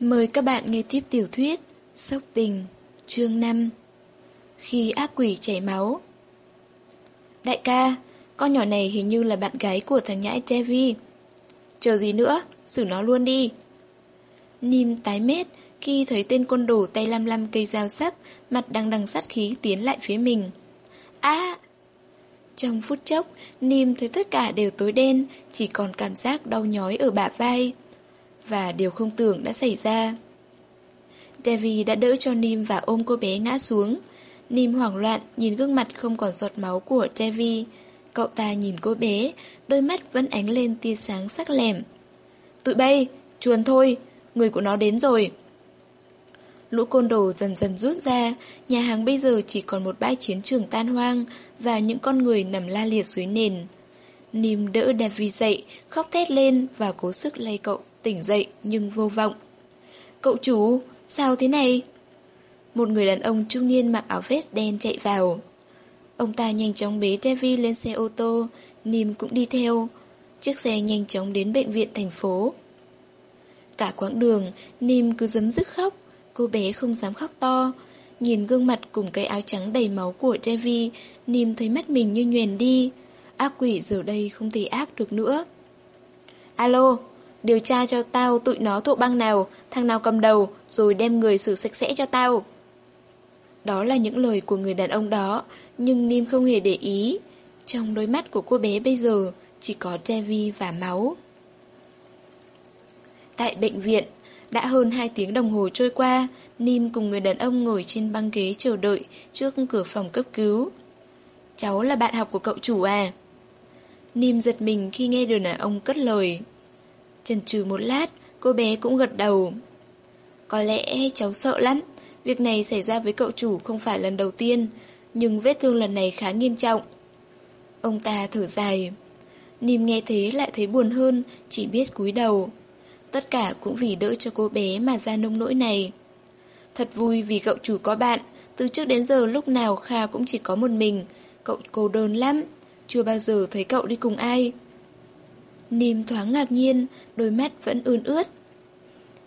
Mời các bạn nghe tiếp tiểu thuyết Sốc tình Chương 5 Khi ác quỷ chảy máu. Đại ca, con nhỏ này hình như là bạn gái của thằng nhãi Chevy Chờ gì nữa, xử nó luôn đi. Nim tái mét khi thấy tên côn đồ tay lăm lăm cây dao sắc, Mặt đằng đằng sát khí tiến lại phía mình. À Trong phút chốc Nim thấy tất cả đều tối đen Chỉ còn cảm giác đau nhói ở bả vai và điều không tưởng đã xảy ra. Davy đã đỡ cho Nim và ôm cô bé ngã xuống. Nim hoảng loạn nhìn gương mặt không còn giọt máu của Davy. Cậu ta nhìn cô bé, đôi mắt vẫn ánh lên tia sáng sắc lẻm. Tụi bay, chuồn thôi, người của nó đến rồi. Lũ côn đồ dần dần rút ra, nhà hàng bây giờ chỉ còn một bãi chiến trường tan hoang và những con người nằm la liệt dưới nền. Nim đỡ Davy dậy, khóc thét lên và cố sức lay cậu tỉnh dậy nhưng vô vọng. Cậu chủ, sao thế này? Một người đàn ông trung niên mặc áo vest đen chạy vào. Ông ta nhanh chóng bế Devi lên xe ô tô, Nim cũng đi theo. Chiếc xe nhanh chóng đến bệnh viện thành phố. Cả quãng đường, Nim cứ dấm dứt khóc, cô bé không dám khóc to. Nhìn gương mặt cùng cái áo trắng đầy máu của Devi, Nim thấy mắt mình như nhoèn đi. Ác quỷ giờ đây không thể ác được nữa. Alo, Điều tra cho tao tụi nó thuộc băng nào, thằng nào cầm đầu, rồi đem người xử sạch sẽ cho tao. Đó là những lời của người đàn ông đó, nhưng Nim không hề để ý. Trong đôi mắt của cô bé bây giờ, chỉ có Devi và máu. Tại bệnh viện, đã hơn 2 tiếng đồng hồ trôi qua, Nim cùng người đàn ông ngồi trên băng ghế chờ đợi trước cửa phòng cấp cứu. Cháu là bạn học của cậu chủ à? Nim giật mình khi nghe người đàn ông cất lời. Chần chừ một lát, cô bé cũng gật đầu. Có lẽ cháu sợ lắm, việc này xảy ra với cậu chủ không phải lần đầu tiên, nhưng vết thương lần này khá nghiêm trọng. Ông ta thở dài. Nìm nghe thế lại thấy buồn hơn, chỉ biết cúi đầu. Tất cả cũng vì đỡ cho cô bé mà ra nông nỗi này. Thật vui vì cậu chủ có bạn, từ trước đến giờ lúc nào Kha cũng chỉ có một mình, cậu cô đơn lắm, chưa bao giờ thấy cậu đi cùng ai. Nìm thoáng ngạc nhiên, đôi mắt vẫn ươn ướt.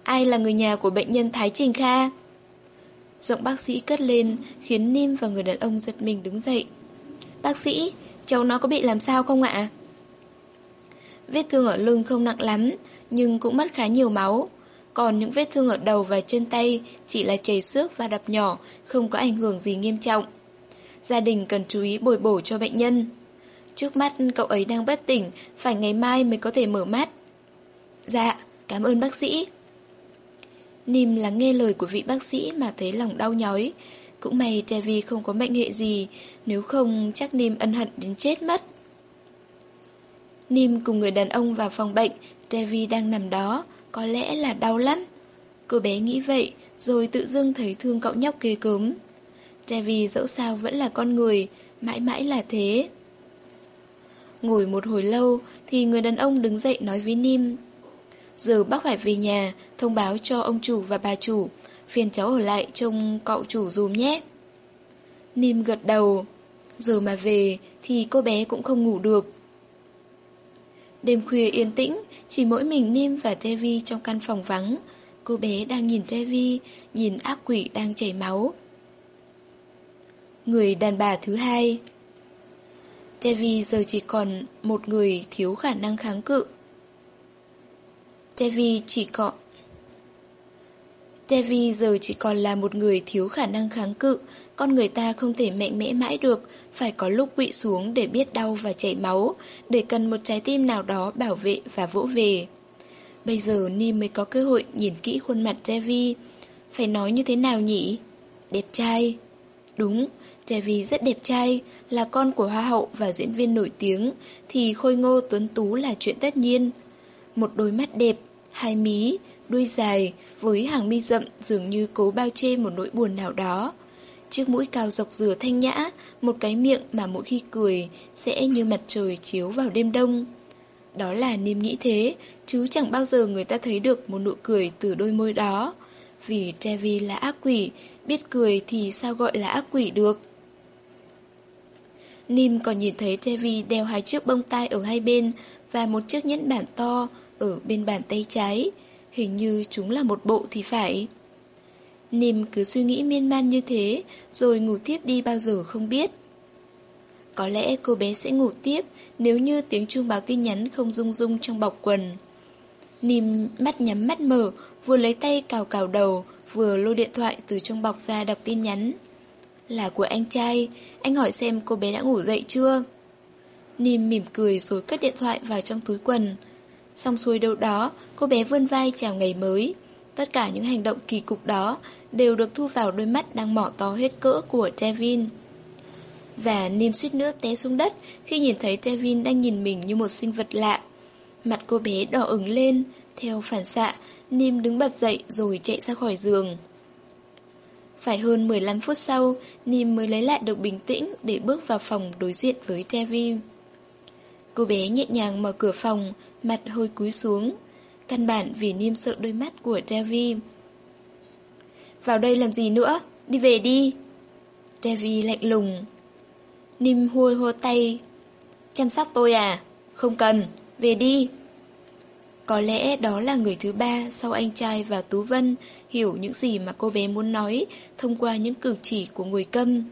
Ai là người nhà của bệnh nhân Thái Trình Kha? Giọng bác sĩ cất lên, khiến Nim và người đàn ông giật mình đứng dậy. Bác sĩ, cháu nó có bị làm sao không ạ? Vết thương ở lưng không nặng lắm, nhưng cũng mất khá nhiều máu. Còn những vết thương ở đầu và chân tay chỉ là chảy xước và đập nhỏ, không có ảnh hưởng gì nghiêm trọng. Gia đình cần chú ý bồi bổ cho bệnh nhân. Trước mắt cậu ấy đang bất tỉnh, phải ngày mai mới có thể mở mắt. Dạ, cảm ơn bác sĩ. Nìm lắng nghe lời của vị bác sĩ mà thấy lòng đau nhói. Cũng may Trevi không có mệnh hệ gì, nếu không chắc Nim ân hận đến chết mất. Nim cùng người đàn ông vào phòng bệnh, Trevi đang nằm đó, có lẽ là đau lắm. Cô bé nghĩ vậy, rồi tự dưng thấy thương cậu nhóc ghê cớm. Trevi dẫu sao vẫn là con người, mãi mãi là thế. Ngồi một hồi lâu thì người đàn ông đứng dậy nói với Nim. Giờ bác phải về nhà, thông báo cho ông chủ và bà chủ, phiền cháu ở lại trông cậu chủ dùm nhé. Nim gật đầu. Giờ mà về thì cô bé cũng không ngủ được. Đêm khuya yên tĩnh, chỉ mỗi mình Nim và Tevi trong căn phòng vắng. Cô bé đang nhìn Tevi, nhìn ác quỷ đang chảy máu. Người đàn bà thứ hai Devi giờ chỉ còn một người thiếu khả năng kháng cự. Devi chỉ có... Devi giờ chỉ còn là một người thiếu khả năng kháng cự, con người ta không thể mạnh mẽ mãi được, phải có lúc quỵ xuống để biết đau và chảy máu, để cần một trái tim nào đó bảo vệ và vỗ về. Bây giờ Ni mới có cơ hội nhìn kỹ khuôn mặt Devi. Phải nói như thế nào nhỉ? Đẹp trai. Đúng, Trevi rất đẹp trai, là con của hoa hậu và diễn viên nổi tiếng, thì khôi ngô tuấn tú là chuyện tất nhiên. Một đôi mắt đẹp, hai mí, đuôi dài, với hàng mi rậm dường như cố bao che một nỗi buồn nào đó. Chiếc mũi cao dọc dừa thanh nhã, một cái miệng mà mỗi khi cười sẽ như mặt trời chiếu vào đêm đông. Đó là niềm nghĩ thế, chứ chẳng bao giờ người ta thấy được một nụ cười từ đôi môi đó. Vì Trevi là ác quỷ, biết cười thì sao gọi là ác quỷ được. Nim còn nhìn thấy Tevi đeo hai chiếc bông tai ở hai bên và một chiếc nhẫn bản to ở bên bàn tay trái. Hình như chúng là một bộ thì phải. Nim cứ suy nghĩ miên man như thế, rồi ngủ tiếp đi bao giờ không biết. Có lẽ cô bé sẽ ngủ tiếp nếu như tiếng chuông báo tin nhắn không rung rung trong bọc quần. Nim mắt nhắm mắt mở, vừa lấy tay cào cào đầu, vừa lôi điện thoại từ trong bọc ra đọc tin nhắn. Là của anh trai, anh hỏi xem cô bé đã ngủ dậy chưa? Nìm mỉm cười rồi cất điện thoại vào trong túi quần. Xong xuôi đâu đó, cô bé vươn vai chào ngày mới. Tất cả những hành động kỳ cục đó đều được thu vào đôi mắt đang mỏ to hết cỡ của Devin. Và Nim suýt nữa té xuống đất khi nhìn thấy Devin đang nhìn mình như một sinh vật lạ. Mặt cô bé đỏ ửng lên, theo phản xạ, Nim đứng bật dậy rồi chạy ra khỏi giường. Phải hơn 15 phút sau, Nim mới lấy lại được bình tĩnh để bước vào phòng đối diện với tevi Cô bé nhẹ nhàng mở cửa phòng, mặt hơi cúi xuống. Căn bản vì Nim sợ đôi mắt của Devi. Vào đây làm gì nữa? Đi về đi. Devi lạnh lùng. Nim hôi hô tay. Chăm sóc tôi à? Không cần, về đi. Có lẽ đó là người thứ ba sau anh trai và Tú Vân hiểu những gì mà cô bé muốn nói thông qua những cử chỉ của người câm.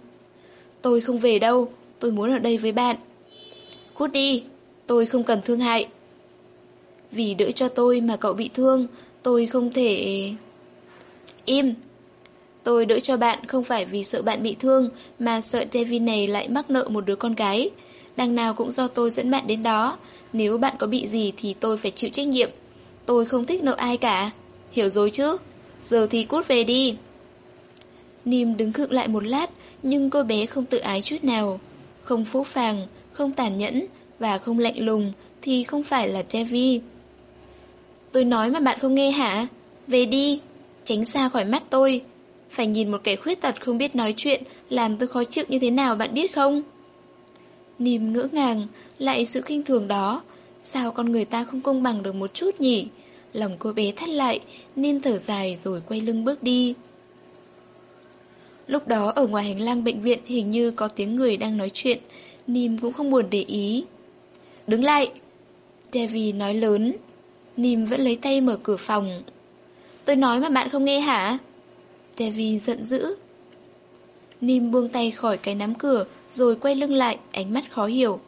Tôi không về đâu, tôi muốn ở đây với bạn. Cút đi, tôi không cần thương hại. Vì đỡ cho tôi mà cậu bị thương, tôi không thể... Im! Tôi đỡ cho bạn không phải vì sợ bạn bị thương, mà sợ Devin này lại mắc nợ một đứa con gái. Đằng nào cũng do tôi dẫn bạn đến đó. Nếu bạn có bị gì thì tôi phải chịu trách nhiệm. Tôi không thích nợ ai cả. Hiểu rồi chứ? Giờ thì cút về đi. Nìm đứng khựng lại một lát, nhưng cô bé không tự ái chút nào. Không phũ phàng, không tàn nhẫn và không lạnh lùng thì không phải là Devi. Tôi nói mà bạn không nghe hả? Về đi, tránh xa khỏi mắt tôi. Phải nhìn một kẻ khuyết tật không biết nói chuyện làm tôi khó chịu như thế nào bạn biết không? Niềm ngỡ ngàng, lại sự khinh thường đó. Sao con người ta không công bằng được một chút nhỉ? Lòng cô bé thắt lại, Niêm thở dài rồi quay lưng bước đi. Lúc đó ở ngoài hành lang bệnh viện hình như có tiếng người đang nói chuyện, Nim cũng không buồn để ý. Đứng lại! Devi nói lớn. Nim vẫn lấy tay mở cửa phòng. Tôi nói mà bạn không nghe hả? Devi giận dữ. Nim buông tay khỏi cái nắm cửa rồi quay lưng lại, ánh mắt khó hiểu.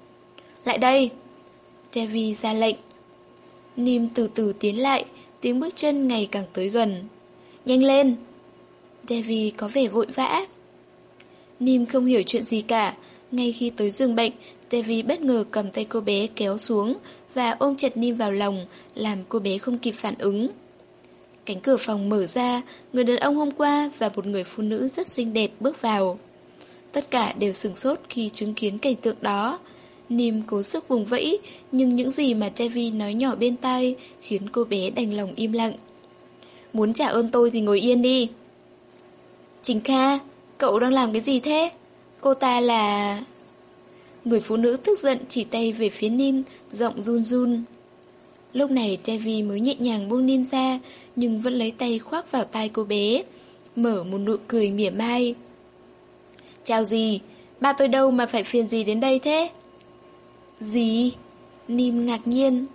Lại đây! Devi ra lệnh. Nim từ từ tiến lại, tiếng bước chân ngày càng tới gần. Nhanh lên! Devi có vẻ vội vã. Nim không hiểu chuyện gì cả. Ngay khi tới giường bệnh, Devi bất ngờ cầm tay cô bé kéo xuống và ôm chặt Nim vào lòng, làm cô bé không kịp phản ứng. Cánh cửa phòng mở ra, người đàn ông hôm qua và một người phụ nữ rất xinh đẹp bước vào. Tất cả đều sừng sốt khi chứng kiến cảnh tượng đó. Nim cố sức vùng vẫy, nhưng những gì mà Chevy nói nhỏ bên tai khiến cô bé đành lòng im lặng. Muốn trả ơn tôi thì ngồi yên đi. Trình Kha, cậu đang làm cái gì thế? Cô ta là... Người phụ nữ tức giận chỉ tay về phía Nim, giọng run run. Lúc này Chevy mới nhẹ nhàng buông Nim ra, nhưng vẫn lấy tay khoác vào tai cô bé, mở một nụ cười mỉa mai. Chào gì? Ba tôi đâu mà phải phiền gì đến đây thế? Gì? Nim ngạc nhiên.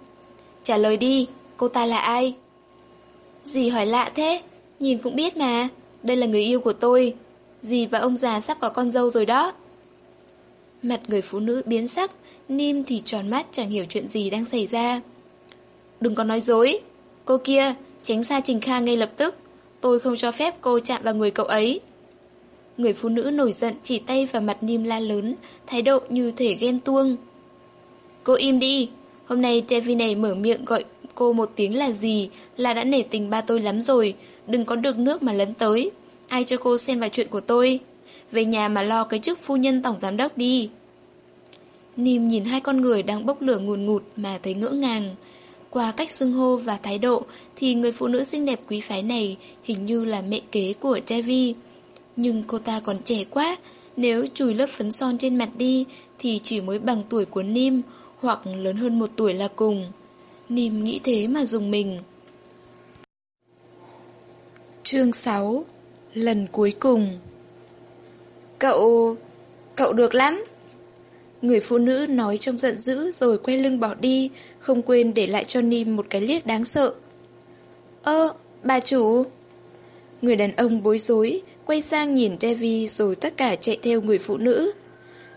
Trả lời đi, cô ta là ai? Dì hỏi lạ thế, nhìn cũng biết mà, đây là người yêu của tôi. Dì và ông già sắp có con dâu rồi đó. Mặt người phụ nữ biến sắc, Nim thì tròn mắt chẳng hiểu chuyện gì đang xảy ra. Đừng có nói dối. Cô kia, tránh xa Trình Kha ngay lập tức. Tôi không cho phép cô chạm vào người cậu ấy. Người phụ nữ nổi giận chỉ tay vào mặt Nim la lớn, thái độ như thể ghen tuông. Cô im đi. Hôm nay Devi này mở miệng gọi cô một tiếng là gì là đã nể tình ba tôi lắm rồi. Đừng có được nước mà lấn tới. Ai cho cô xen vào chuyện của tôi? Về nhà mà lo cái chức phu nhân tổng giám đốc đi. Nìm nhìn hai con người đang bốc lửa ngùn ngụt mà thấy ngỡ ngàng. Qua cách xưng hô và thái độ thì người phụ nữ xinh đẹp quý phái này hình như là mẹ kế của Devi. Nhưng cô ta còn trẻ quá, nếu chùi lớp phấn son trên mặt đi thì chỉ mới bằng tuổi của Nim hoặc lớn hơn một tuổi là cùng. Nim nghĩ thế mà dùng mình. Chương 6 Lần cuối cùng Cậu... cậu được lắm. Người phụ nữ nói trong giận dữ rồi quay lưng bỏ đi, không quên để lại cho Nim một cái liếc đáng sợ. Ơ, bà chủ. Người đàn ông bối rối, quay sang nhìn Devi rồi tất cả chạy theo người phụ nữ.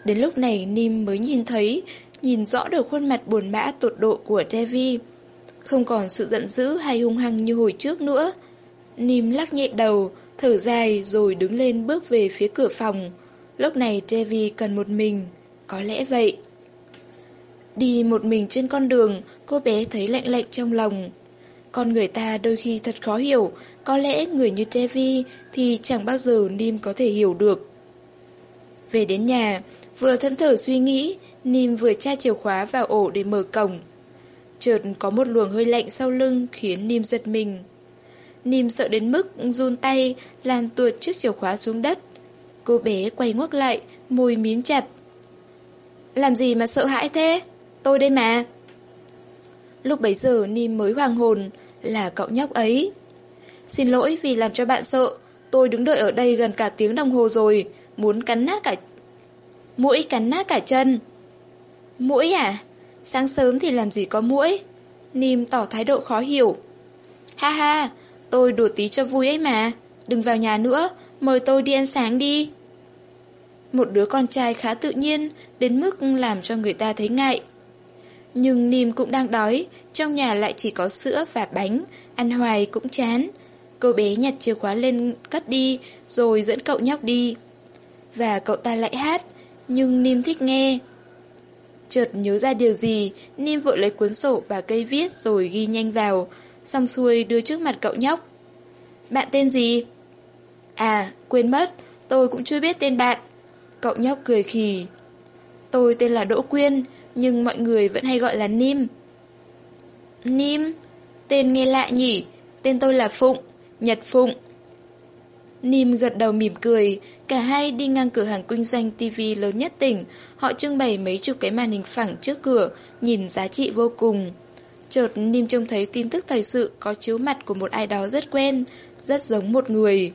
Đến lúc này Nim mới nhìn thấy, nhìn rõ được khuôn mặt buồn bã tột độ của Devi. Không còn sự giận dữ hay hung hăng như hồi trước nữa. Nim lắc nhẹ đầu, thở dài rồi đứng lên bước về phía cửa phòng. Lúc này Devi cần một mình, có lẽ vậy. Đi một mình trên con đường, cô bé thấy lạnh lạnh trong lòng. Con người ta đôi khi thật khó hiểu, có lẽ người như Devi thì chẳng bao giờ Nim có thể hiểu được. Về đến nhà, vừa thẫn thở suy nghĩ, Nim vừa tra chìa khóa vào ổ để mở cổng. Chợt có một luồng hơi lạnh sau lưng khiến Nim giật mình. Nim sợ đến mức run tay, làm tuột chiếc chìa khóa xuống đất. Cô bé quay ngoắc lại, môi mím chặt. Làm gì mà sợ hãi thế? Tôi đây mà. Lúc bấy giờ Nim mới hoàng hồn, là cậu nhóc ấy. Xin lỗi vì làm cho bạn sợ, tôi đứng đợi ở đây gần cả tiếng đồng hồ rồi, muốn cắn nát cả... Mũi cắn nát cả chân. Mũi à? Sáng sớm thì làm gì có mũi? Nim tỏ thái độ khó hiểu. Ha ha, tôi đùa tí cho vui ấy mà. Đừng vào nhà nữa, mời tôi đi ăn sáng đi. Một đứa con trai khá tự nhiên, đến mức làm cho người ta thấy ngại. Nhưng Nim cũng đang đói, trong nhà lại chỉ có sữa và bánh, ăn hoài cũng chán. Cô bé nhặt chìa khóa lên cất đi, rồi dẫn cậu nhóc đi. Và cậu ta lại hát, nhưng Nim thích nghe. Chợt nhớ ra điều gì, Nim vội lấy cuốn sổ và cây viết rồi ghi nhanh vào, xong xuôi đưa trước mặt cậu nhóc. Bạn tên gì? À, quên mất, tôi cũng chưa biết tên bạn. Cậu nhóc cười khì. Tôi tên là Đỗ Quyên, nhưng mọi người vẫn hay gọi là Nim. Nim? Tên nghe lạ nhỉ? Tên tôi là Phụng, Nhật Phụng. Nim gật đầu mỉm cười, cả hai đi ngang cửa hàng kinh doanh TV lớn nhất tỉnh, họ trưng bày mấy chục cái màn hình phẳng trước cửa, nhìn giá trị vô cùng. Chợt Nim trông thấy tin tức thời sự có chiếu mặt của một ai đó rất quen, rất giống một người.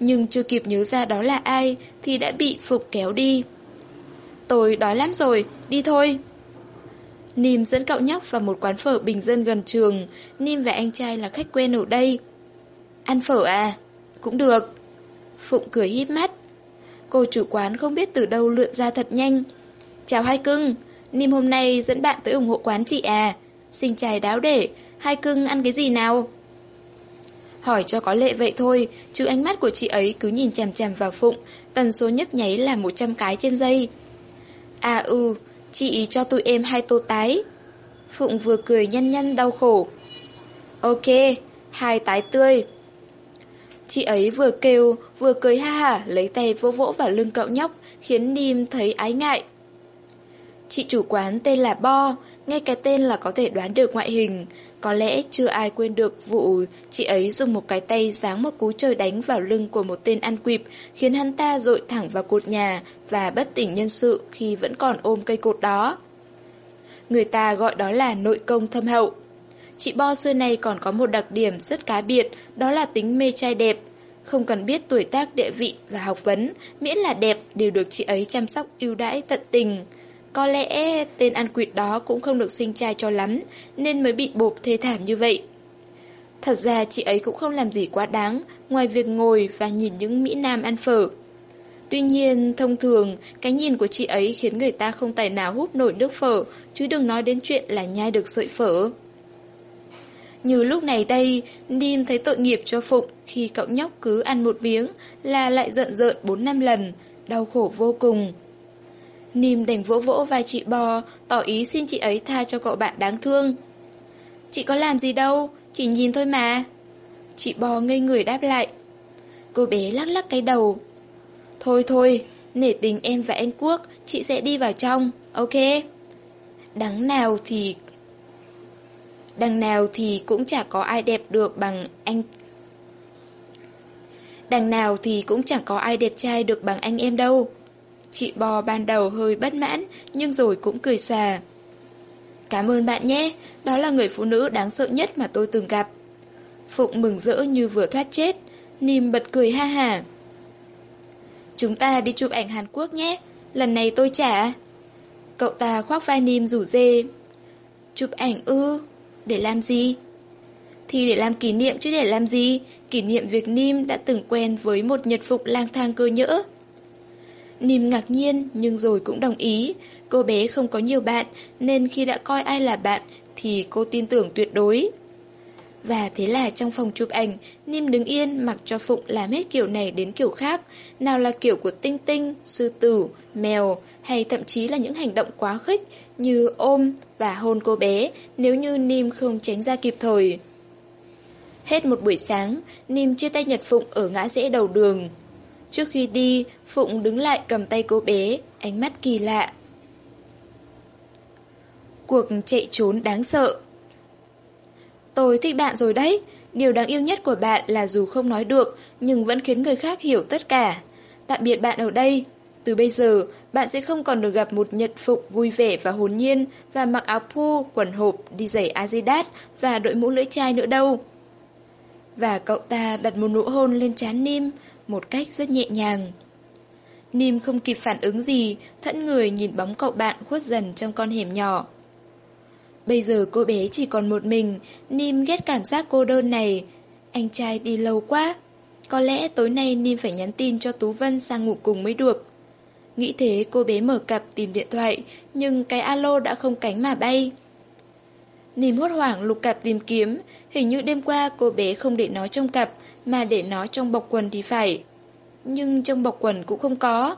Nhưng chưa kịp nhớ ra đó là ai thì đã bị Phục kéo đi. Tôi đói lắm rồi, đi thôi. Nìm dẫn cậu nhóc vào một quán phở bình dân gần trường. Nìm và anh trai là khách quen ở đây. Ăn phở à? Cũng được. Phụng cười híp mắt. Cô chủ quán không biết từ đâu lượn ra thật nhanh. Chào hai cưng, Nìm hôm nay dẫn bạn tới ủng hộ quán chị à. xin chài đáo để, hai cưng ăn cái gì nào? Hỏi cho có lệ vậy thôi, chứ ánh mắt của chị ấy cứ nhìn chằm chằm vào Phụng, tần số nhấp nháy là 100 cái trên giây. À ừ, chị cho tụi em hai tô tái. Phụng vừa cười nhăn nhăn đau khổ. Ok, hai tái tươi. Chị ấy vừa kêu, vừa cười ha hả, lấy tay vỗ vỗ vào lưng cậu nhóc, khiến Nim thấy ái ngại. Chị chủ quán tên là Bo, nghe cái tên là có thể đoán được ngoại hình. Có lẽ chưa ai quên được vụ chị ấy dùng một cái tay giáng một cú trời đánh vào lưng của một tên ăn quịp, khiến hắn ta dội thẳng vào cột nhà và bất tỉnh nhân sự khi vẫn còn ôm cây cột đó. Người ta gọi đó là nội công thâm hậu. Chị Bo xưa này còn có một đặc điểm rất cá biệt, đó là tính mê trai đẹp. Không cần biết tuổi tác địa vị và học vấn, miễn là đẹp đều được chị ấy chăm sóc ưu đãi tận tình. Có lẽ tên ăn quỵt đó cũng không được sinh trai cho lắm, nên mới bị bộp thê thảm như vậy. Thật ra chị ấy cũng không làm gì quá đáng, ngoài việc ngồi và nhìn những Mỹ Nam ăn phở. Tuy nhiên, thông thường, cái nhìn của chị ấy khiến người ta không tài nào hút nổi nước phở, chứ đừng nói đến chuyện là nhai được sợi phở. Như lúc này đây, Nim thấy tội nghiệp cho Phụng khi cậu nhóc cứ ăn một miếng là lại giận giận 4 năm lần, đau khổ vô cùng nìm đành vỗ vỗ vai chị bò, tỏ ý xin chị ấy tha cho cậu bạn đáng thương. Chị có làm gì đâu, chỉ nhìn thôi mà. Chị bò ngây người đáp lại. Cô bé lắc lắc cái đầu. Thôi thôi, nể tình em và anh Quốc, chị sẽ đi vào trong, ok? Đắng nào thì... Đằng nào thì cũng chả có ai đẹp được bằng anh... Đằng nào thì cũng chẳng có ai đẹp trai được bằng anh em đâu. Chị bò ban đầu hơi bất mãn, nhưng rồi cũng cười xòa. Cảm ơn bạn nhé, đó là người phụ nữ đáng sợ nhất mà tôi từng gặp. Phụng mừng rỡ như vừa thoát chết, Nìm bật cười ha hà. Chúng ta đi chụp ảnh Hàn Quốc nhé, lần này tôi trả. Cậu ta khoác vai Nìm rủ dê. Chụp ảnh ư, để làm gì? Thì để làm kỷ niệm chứ để làm gì? Kỷ niệm việc Nim đã từng quen với một nhật phục lang thang cơ nhỡ. Nìm ngạc nhiên nhưng rồi cũng đồng ý. Cô bé không có nhiều bạn nên khi đã coi ai là bạn thì cô tin tưởng tuyệt đối. Và thế là trong phòng chụp ảnh, Nim đứng yên mặc cho Phụng làm hết kiểu này đến kiểu khác, nào là kiểu của tinh tinh, sư tử, mèo, hay thậm chí là những hành động quá khích như ôm và hôn cô bé nếu như Nim không tránh ra kịp thời. Hết một buổi sáng, Nim chia tay Nhật Phụng ở ngã rẽ đầu đường. Trước khi đi, Phụng đứng lại cầm tay cô bé, ánh mắt kỳ lạ. Cuộc chạy trốn đáng sợ Tôi thích bạn rồi đấy. Điều đáng yêu nhất của bạn là dù không nói được, nhưng vẫn khiến người khác hiểu tất cả. Tạm biệt bạn ở đây. Từ bây giờ, bạn sẽ không còn được gặp một nhật phục vui vẻ và hồn nhiên và mặc áo pu, quần hộp, đi giày Adidas và đội mũ lưỡi chai nữa đâu. Và cậu ta đặt một nụ hôn lên trán Nim, một cách rất nhẹ nhàng. Nìm không kịp phản ứng gì, thẫn người nhìn bóng cậu bạn khuất dần trong con hẻm nhỏ. Bây giờ cô bé chỉ còn một mình, Nim ghét cảm giác cô đơn này. Anh trai đi lâu quá. Có lẽ tối nay Nim phải nhắn tin cho Tú Vân sang ngủ cùng mới được. Nghĩ thế cô bé mở cặp tìm điện thoại, nhưng cái alo đã không cánh mà bay. Nim hốt hoảng lục cặp tìm kiếm, hình như đêm qua cô bé không để nó trong cặp, mà để nó trong bọc quần thì phải. Nhưng trong bọc quần cũng không có.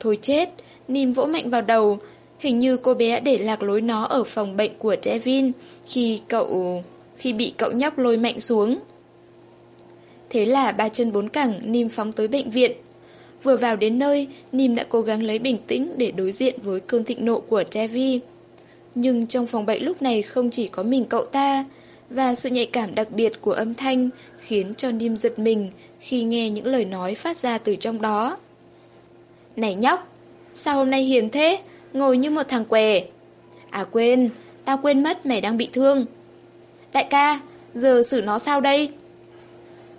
Thôi chết, Nìm vỗ mạnh vào đầu, Hình như cô bé đã để lạc lối nó ở phòng bệnh của Devin khi cậu... khi bị cậu nhóc lôi mạnh xuống. Thế là ba chân bốn cẳng Nìm phóng tới bệnh viện. Vừa vào đến nơi, Nìm đã cố gắng lấy bình tĩnh để đối diện với cơn thịnh nộ của Devi. Nhưng trong phòng bệnh lúc này không chỉ có mình cậu ta, và sự nhạy cảm đặc biệt của âm thanh khiến cho Nim giật mình khi nghe những lời nói phát ra từ trong đó. Này nhóc, sao hôm nay hiền thế? ngồi như một thằng què. À quên, tao quên mất mày đang bị thương. Đại ca, giờ xử nó sao đây?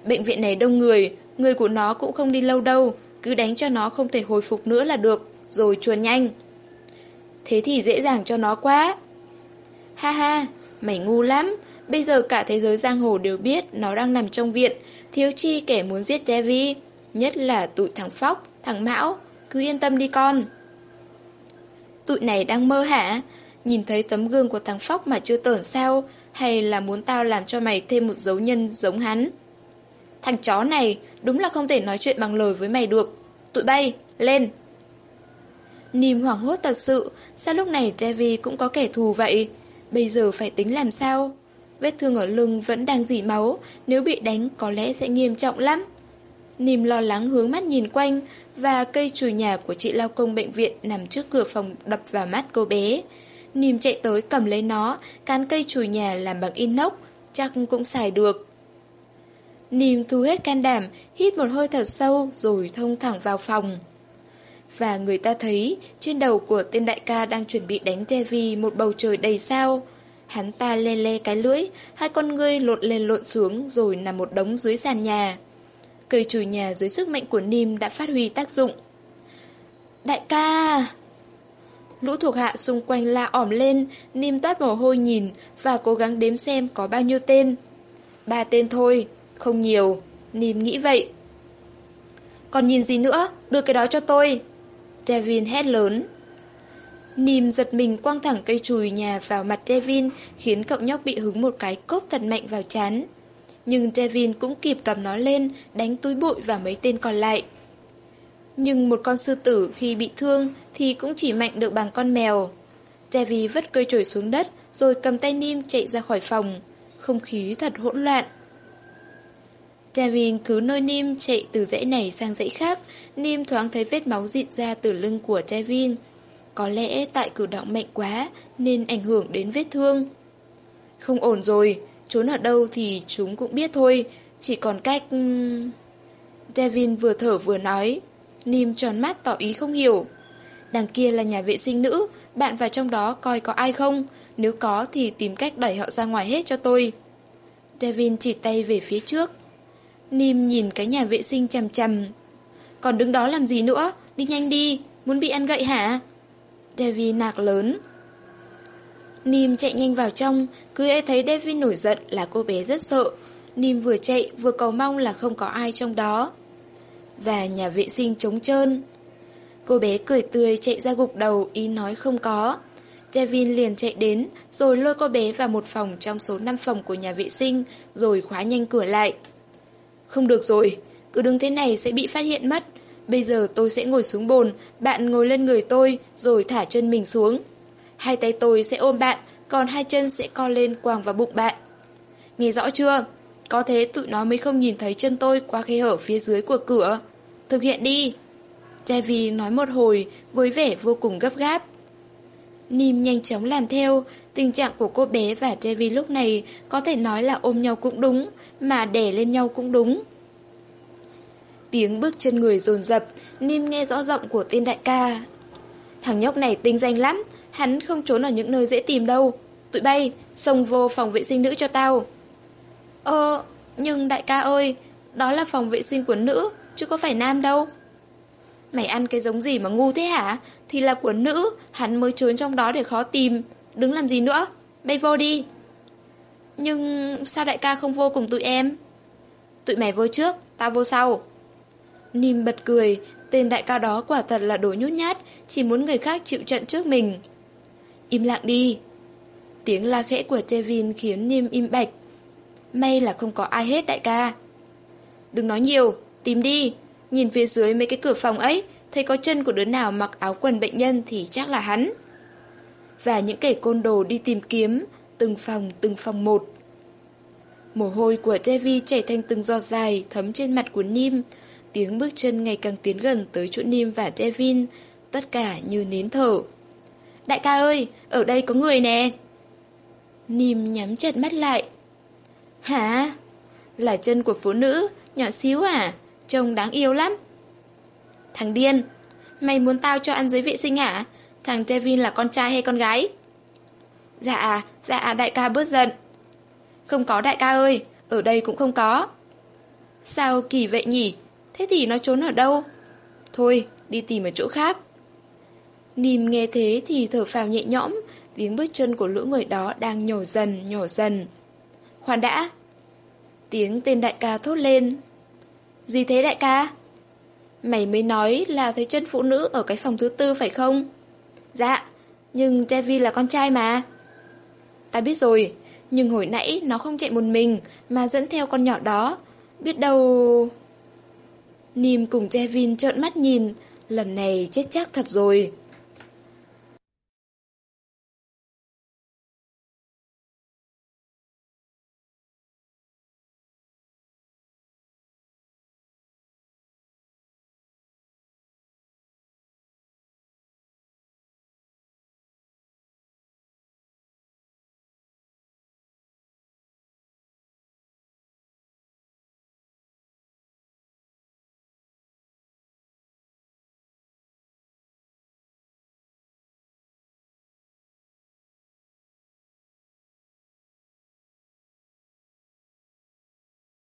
Bệnh viện này đông người, người của nó cũng không đi lâu đâu, cứ đánh cho nó không thể hồi phục nữa là được, rồi chuồn nhanh. Thế thì dễ dàng cho nó quá. Ha ha, mày ngu lắm, bây giờ cả thế giới giang hồ đều biết nó đang nằm trong viện, thiếu chi kẻ muốn giết Devi, nhất là tụi thằng Phóc, thằng Mão, cứ yên tâm đi con. Tụi này đang mơ hả? Nhìn thấy tấm gương của thằng Phóc mà chưa tởn sao? Hay là muốn tao làm cho mày thêm một dấu nhân giống hắn? Thằng chó này đúng là không thể nói chuyện bằng lời với mày được. Tụi bay, lên! Nìm hoảng hốt thật sự, sao lúc này Devi cũng có kẻ thù vậy? Bây giờ phải tính làm sao? Vết thương ở lưng vẫn đang dỉ máu, nếu bị đánh có lẽ sẽ nghiêm trọng lắm. Nìm lo lắng hướng mắt nhìn quanh, và cây chùi nhà của chị lao công bệnh viện nằm trước cửa phòng đập vào mắt cô bé. Nìm chạy tới cầm lấy nó, cán cây chùi nhà làm bằng inox, chắc cũng xài được. Nìm thu hết can đảm, hít một hơi thật sâu rồi thông thẳng vào phòng. Và người ta thấy trên đầu của tên đại ca đang chuẩn bị đánh Devi một bầu trời đầy sao. Hắn ta le le cái lưỡi, hai con ngươi lộn lên lộn xuống rồi nằm một đống dưới sàn nhà. Cây chùi nhà dưới sức mạnh của Nim đã phát huy tác dụng. Đại ca! Lũ thuộc hạ xung quanh la ỏm lên, Nim toát mồ hôi nhìn và cố gắng đếm xem có bao nhiêu tên. Ba tên thôi, không nhiều, Nim nghĩ vậy. Còn nhìn gì nữa, đưa cái đó cho tôi. Devin hét lớn. Nìm giật mình quăng thẳng cây chùi nhà vào mặt Devin khiến cậu nhóc bị hứng một cái cốc thật mạnh vào chán nhưng Devin cũng kịp cầm nó lên, đánh túi bụi và mấy tên còn lại. Nhưng một con sư tử khi bị thương thì cũng chỉ mạnh được bằng con mèo. Devi vứt cây chổi xuống đất rồi cầm tay Nim chạy ra khỏi phòng. Không khí thật hỗn loạn. Devin cứ nôi Nim chạy từ dãy này sang dãy khác, Nim thoáng thấy vết máu dịn ra từ lưng của Devin. Có lẽ tại cử động mạnh quá nên ảnh hưởng đến vết thương. Không ổn rồi, Trốn ở đâu thì chúng cũng biết thôi, chỉ còn cách... Devin vừa thở vừa nói. Nim tròn mắt tỏ ý không hiểu. Đằng kia là nhà vệ sinh nữ, bạn vào trong đó coi có ai không, nếu có thì tìm cách đẩy họ ra ngoài hết cho tôi. Devin chỉ tay về phía trước. Nim nhìn cái nhà vệ sinh chằm chằm. Còn đứng đó làm gì nữa? Đi nhanh đi, muốn bị ăn gậy hả? Devi nạc lớn. Nim chạy nhanh vào trong, cứ ấy thấy David nổi giận là cô bé rất sợ. Nim vừa chạy vừa cầu mong là không có ai trong đó. Và nhà vệ sinh trống trơn. Cô bé cười tươi chạy ra gục đầu ý nói không có. Devin liền chạy đến rồi lôi cô bé vào một phòng trong số 5 phòng của nhà vệ sinh rồi khóa nhanh cửa lại. Không được rồi, cứ đứng thế này sẽ bị phát hiện mất. Bây giờ tôi sẽ ngồi xuống bồn, bạn ngồi lên người tôi rồi thả chân mình xuống. Hai tay tôi sẽ ôm bạn, còn hai chân sẽ co lên quàng vào bụng bạn. Nghe rõ chưa? Có thế tụi nó mới không nhìn thấy chân tôi qua khe hở phía dưới của cửa. Thực hiện đi. Davy nói một hồi với vẻ vô cùng gấp gáp. Nim nhanh chóng làm theo, tình trạng của cô bé và Davy lúc này có thể nói là ôm nhau cũng đúng, mà đè lên nhau cũng đúng. Tiếng bước chân người dồn dập, Nim nghe rõ giọng của tên đại ca. Thằng nhóc này tinh danh lắm, hắn không trốn ở những nơi dễ tìm đâu. Tụi bay, xông vô phòng vệ sinh nữ cho tao. Ờ, nhưng đại ca ơi, đó là phòng vệ sinh của nữ, chứ có phải nam đâu. Mày ăn cái giống gì mà ngu thế hả? Thì là của nữ, hắn mới trốn trong đó để khó tìm. Đứng làm gì nữa? Bay vô đi. Nhưng sao đại ca không vô cùng tụi em? Tụi mày vô trước, tao vô sau. Nìm bật cười, tên đại ca đó quả thật là đồ nhút nhát, chỉ muốn người khác chịu trận trước mình. Im lặng đi. Tiếng la khẽ của Tevin khiến Nim im bạch. May là không có ai hết đại ca. Đừng nói nhiều, tìm đi. Nhìn phía dưới mấy cái cửa phòng ấy, thấy có chân của đứa nào mặc áo quần bệnh nhân thì chắc là hắn. Và những kẻ côn đồ đi tìm kiếm, từng phòng từng phòng một. Mồ hôi của Devi chảy thành từng giọt dài thấm trên mặt của Nim, tiếng bước chân ngày càng tiến gần tới chỗ Nim và Devin, tất cả như nín thở. Đại ca ơi, ở đây có người nè. Nim nhắm chặt mắt lại. Hả? Là chân của phụ nữ, nhỏ xíu à? Trông đáng yêu lắm. Thằng điên, mày muốn tao cho ăn dưới vệ sinh hả? Thằng Devin là con trai hay con gái? Dạ, dạ đại ca bớt giận. Không có đại ca ơi, ở đây cũng không có. Sao kỳ vậy nhỉ? Thế thì nó trốn ở đâu? Thôi, đi tìm ở chỗ khác. Nìm nghe thế thì thở phào nhẹ nhõm, tiếng bước chân của lũ người đó đang nhổ dần, nhổ dần. Khoan đã! Tiếng tên đại ca thốt lên. Gì thế đại ca? Mày mới nói là thấy chân phụ nữ ở cái phòng thứ tư phải không? Dạ, nhưng Chevy là con trai mà. Ta biết rồi, nhưng hồi nãy nó không chạy một mình mà dẫn theo con nhỏ đó. Biết đâu... Nìm cùng Devin trợn mắt nhìn, lần này chết chắc thật rồi.